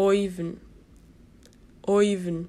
Oiven. Oiven.